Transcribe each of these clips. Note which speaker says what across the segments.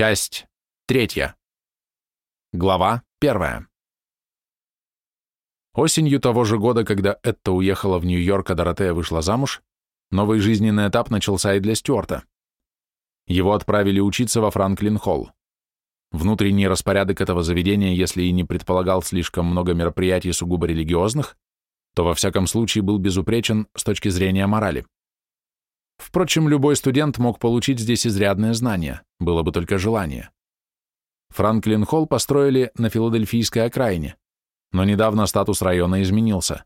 Speaker 1: Часть третья. Глава первая. Осенью того же года, когда Этта уехала в Нью-Йорк, а Доротея вышла замуж, новый жизненный этап начался и для Стюарта. Его отправили учиться во Франклин-Холл. Внутренний распорядок этого заведения, если и не предполагал слишком много мероприятий сугубо религиозных, то во всяком случае был безупречен с точки зрения морали. Впрочем, любой студент мог получить здесь изрядные знания, было бы только желание. Франклин-Холл построили на филадельфийской окраине, но недавно статус района изменился.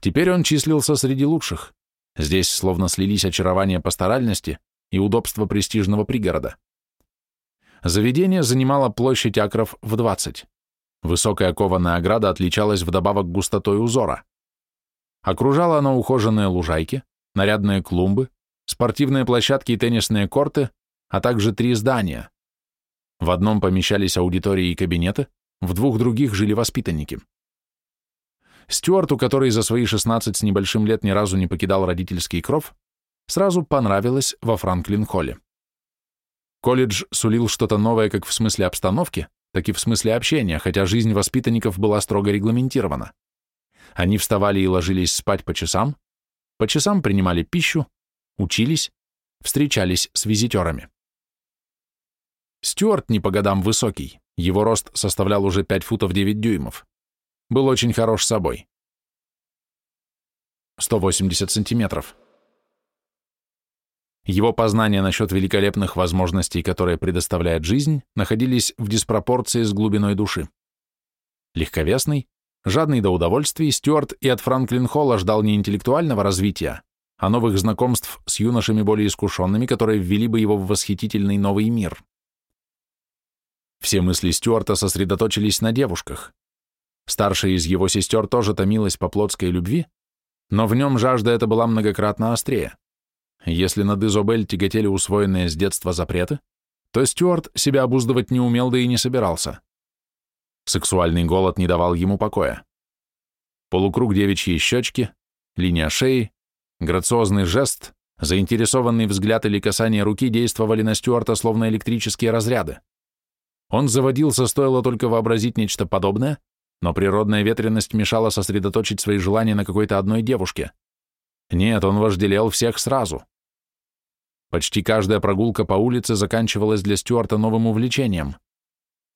Speaker 1: Теперь он числился среди лучших. Здесь словно слились очарования пасторальности и удобства престижного пригорода. Заведение занимало площадь акров в 20. Высокая кованая ограда отличалась вдобавок густотой узора. Окружала она ухоженные лужайки, нарядные клумбы, спортивные площадки и теннисные корты, а также три здания. В одном помещались аудитории и кабинеты, в двух других жили воспитанники. Стюарту, который за свои 16 с небольшим лет ни разу не покидал родительский кров, сразу понравилось во Франклин-холле. Колледж сулил что-то новое как в смысле обстановки, так и в смысле общения, хотя жизнь воспитанников была строго регламентирована. Они вставали и ложились спать по часам, по часам принимали пищу, учились, встречались с визитерами. Стюарт не по годам высокий, его рост составлял уже 5 футов 9 дюймов. Был очень хорош собой. 180 сантиметров. Его познания насчет великолепных возможностей, которые предоставляет жизнь, находились в диспропорции с глубиной души. Легковесный, жадный до удовольствий, Стюарт и от Франклин Холла ждал не интеллектуального развития, а новых знакомств с юношами более искушенными, которые ввели бы его в восхитительный новый мир. Все мысли Стюарта сосредоточились на девушках. Старшая из его сестер тоже томилась по плотской любви, но в нем жажда эта была многократно острее. Если над Изобель тяготели усвоенные с детства запреты, то Стюарт себя обуздывать не умел, да и не собирался. Сексуальный голод не давал ему покоя. Полукруг девичьей щечки, линия шеи, грациозный жест, заинтересованный взгляд или касание руки действовали на Стюарта словно электрические разряды. Он заводился, стоило только вообразить нечто подобное, но природная ветренность мешала сосредоточить свои желания на какой-то одной девушке. Нет, он вожделел всех сразу. Почти каждая прогулка по улице заканчивалась для Стюарта новым увлечением.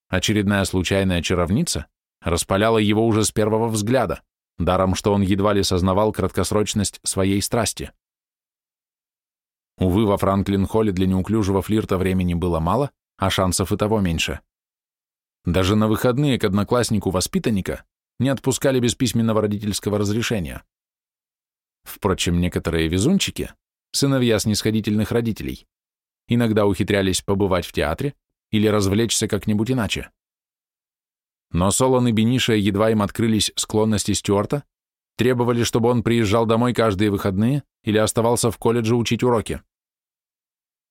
Speaker 1: Очередная случайная чаровница распаляла его уже с первого взгляда, даром что он едва ли сознавал краткосрочность своей страсти. Увы, во Франклин-холле для неуклюжего флирта времени было мало, а шансов и того меньше. Даже на выходные к однокласснику воспитанника не отпускали без письменного родительского разрешения. Впрочем, некоторые везунчики, сыновья снисходительных родителей, иногда ухитрялись побывать в театре или развлечься как-нибудь иначе. Но Солон и Бениша, едва им открылись склонности Стюарта, требовали, чтобы он приезжал домой каждые выходные или оставался в колледже учить уроки.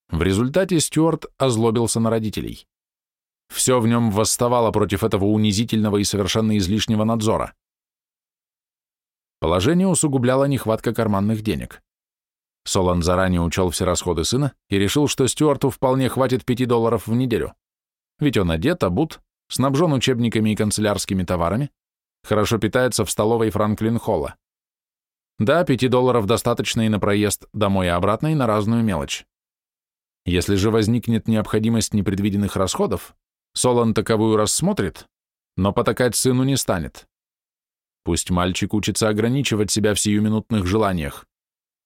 Speaker 1: В результате Стюарт озлобился на родителей. Все в нем восставало против этого унизительного и совершенно излишнего надзора. Положение усугубляло нехватка карманных денег. Солон заранее учел все расходы сына и решил, что Стюарту вполне хватит 5 долларов в неделю. Ведь он одет, обут, снабжен учебниками и канцелярскими товарами, хорошо питается в столовой Франклин-Холла. Да, 5 долларов достаточно и на проезд домой и обратно, и на разную мелочь. Если же возникнет необходимость непредвиденных расходов, Солон таковую рассмотрит, но потакать сыну не станет. Пусть мальчик учится ограничивать себя в сиюминутных желаниях.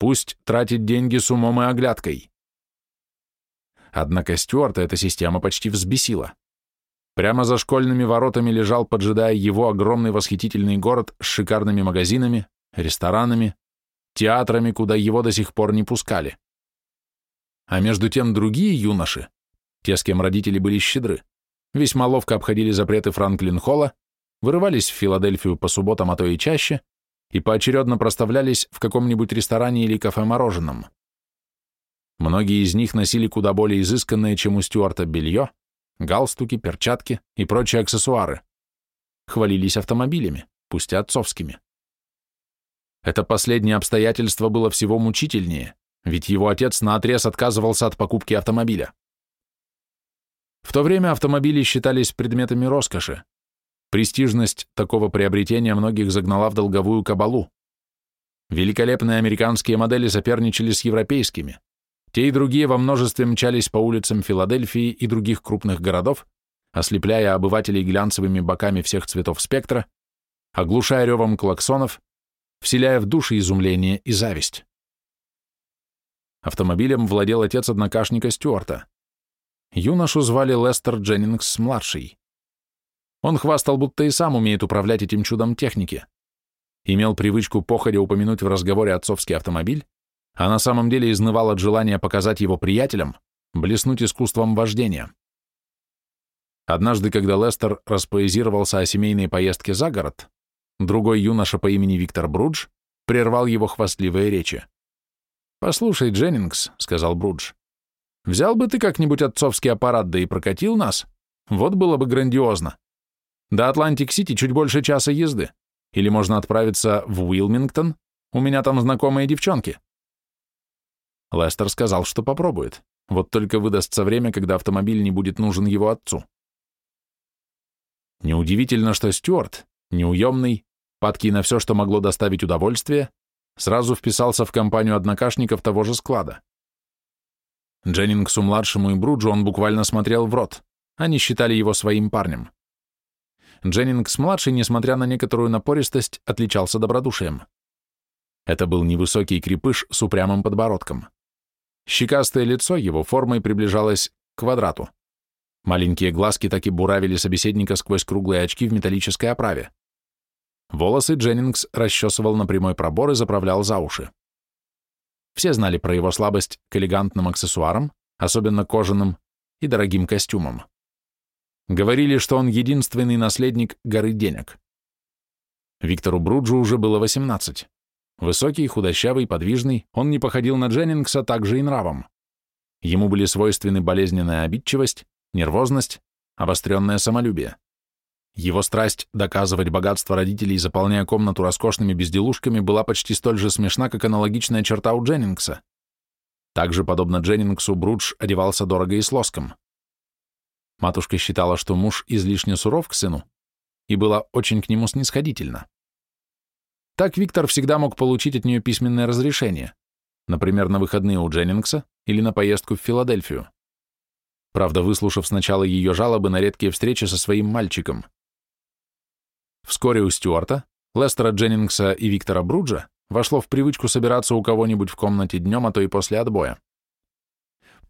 Speaker 1: Пусть тратит деньги с умом и оглядкой. Однако Стюарта эта система почти взбесила. Прямо за школьными воротами лежал, поджидая его, огромный восхитительный город с шикарными магазинами, ресторанами, театрами, куда его до сих пор не пускали. А между тем другие юноши, те, с кем родители были щедры, весьма ловко обходили запреты Франклин-Холла, вырывались в Филадельфию по субботам, а то и чаще, и поочередно проставлялись в каком-нибудь ресторане или кафе-мороженом. Многие из них носили куда более изысканное, чем у Стюарта, белье, галстуки, перчатки и прочие аксессуары. Хвалились автомобилями, пусть и отцовскими. Это последнее обстоятельство было всего мучительнее, ведь его отец наотрез отказывался от покупки автомобиля. В то время автомобили считались предметами роскоши. Престижность такого приобретения многих загнала в долговую кабалу. Великолепные американские модели соперничали с европейскими. Те и другие во множестве мчались по улицам Филадельфии и других крупных городов, ослепляя обывателей глянцевыми боками всех цветов спектра, оглушая ревом клаксонов, вселяя в души изумление и зависть. Автомобилем владел отец однокашника Стюарта. Юношу звали Лестер Дженнингс-младший. Он хвастал, будто и сам умеет управлять этим чудом техники. Имел привычку походя упомянуть в разговоре отцовский автомобиль, а на самом деле изнывал от желания показать его приятелям, блеснуть искусством вождения. Однажды, когда Лестер распоэзировался о семейной поездке за город, другой юноша по имени Виктор Брудж прервал его хвастливые речи. «Послушай, Дженнингс», — сказал Брудж, — «взял бы ты как-нибудь отцовский аппарат, да и прокатил нас? Вот было бы грандиозно. До Атлантик-Сити чуть больше часа езды. Или можно отправиться в Уилмингтон, у меня там знакомые девчонки». Лестер сказал, что попробует, вот только выдастся время, когда автомобиль не будет нужен его отцу. Неудивительно, что Стюарт, неуемный, падкий на все, что могло доставить удовольствие, сразу вписался в компанию однокашников того же склада. Дженнингсу-младшему и Бруджу он буквально смотрел в рот, они считали его своим парнем. Дженнингс-младший, несмотря на некоторую напористость, отличался добродушием. Это был невысокий крепыш с упрямым подбородком. Щекастое лицо его формой приближалось к квадрату. Маленькие глазки так и буравили собеседника сквозь круглые очки в металлической оправе. Волосы Дженнингс расчесывал на прямой пробор и заправлял за уши. Все знали про его слабость к элегантным аксессуарам, особенно кожаным, и дорогим костюмам. Говорили, что он единственный наследник горы денег. Виктору Бруджу уже было 18. Высокий, худощавый, подвижный, он не походил на Дженнингса также и нравом. Ему были свойственны болезненная обидчивость, нервозность, обостренное самолюбие. Его страсть доказывать богатство родителей, заполняя комнату роскошными безделушками, была почти столь же смешна, как аналогичная черта у Дженнингса. Также, подобно Дженнингсу, Брудж одевался дорого и с лоском. Матушка считала, что муж излишне суров к сыну, и была очень к нему снисходительна. Так Виктор всегда мог получить от нее письменное разрешение, например, на выходные у Дженнингса или на поездку в Филадельфию правда, выслушав сначала ее жалобы на редкие встречи со своим мальчиком. Вскоре у Стюарта, Лестера Дженнингса и Виктора Бруджа вошло в привычку собираться у кого-нибудь в комнате днем, а то и после отбоя.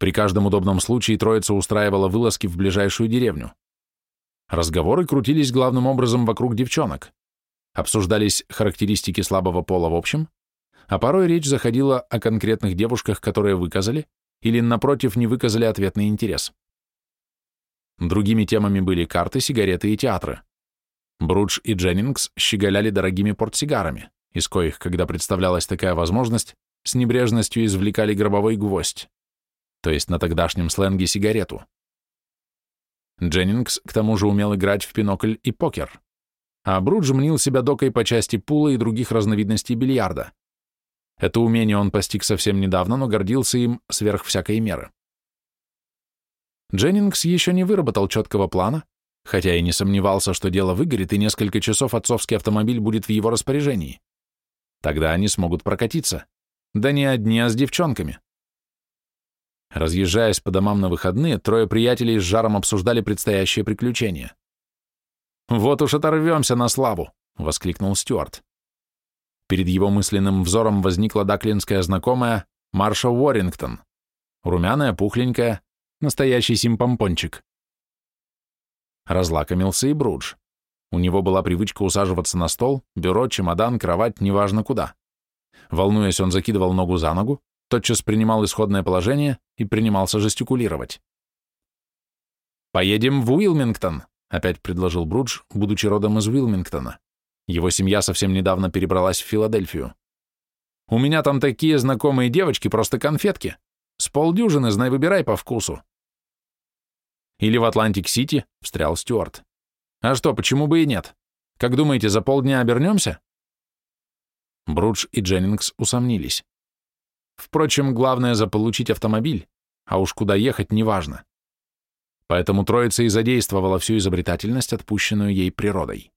Speaker 1: При каждом удобном случае троица устраивала вылазки в ближайшую деревню. Разговоры крутились главным образом вокруг девчонок. Обсуждались характеристики слабого пола в общем, а порой речь заходила о конкретных девушках, которые выказали, или, напротив, не выказали ответный интерес. Другими темами были карты, сигареты и театры. Брудж и Дженнингс щеголяли дорогими портсигарами, из коих, когда представлялась такая возможность, с небрежностью извлекали гробовой гвоздь, то есть на тогдашнем сленге сигарету. Дженнингс к тому же умел играть в пинокль и покер, а Брудж мнил себя докой по части пула и других разновидностей бильярда. Это умение он постиг совсем недавно, но гордился им сверх всякой меры. Дженнингс еще не выработал четкого плана, хотя и не сомневался, что дело выгорит, и несколько часов отцовский автомобиль будет в его распоряжении. Тогда они смогут прокатиться. Да не одни, а с девчонками. Разъезжаясь по домам на выходные, трое приятелей с жаром обсуждали предстоящее приключение. «Вот уж оторвемся на славу!» — воскликнул Стюарт. Перед его мысленным взором возникла даклинская знакомая Марша Уоррингтон. Румяная, пухленькая, настоящий симпомпончик. Разлакомился и Брудж. У него была привычка усаживаться на стол, бюро, чемодан, кровать, неважно куда. Волнуясь, он закидывал ногу за ногу, тотчас принимал исходное положение и принимался жестикулировать. «Поедем в Уилмингтон», — опять предложил Брудж, будучи родом из Уилмингтона. Его семья совсем недавно перебралась в Филадельфию. У меня там такие знакомые девочки, просто конфетки. С полдюжины, знай, выбирай по вкусу. Или в Атлантик-Сити, встрял Стюарт. А что, почему бы и нет? Как думаете, за полдня обернемся? Брудж и Дженнингс усомнились. Впрочем, главное заполучить автомобиль, а уж куда ехать, неважно. Поэтому троица и задействовала всю изобретательность, отпущенную ей природой.